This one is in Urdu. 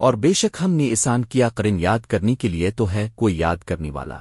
اور بے شک ہم نے اسان کیا کرن یاد کرنے کے لیے تو ہے کوئی یاد کرنے والا۔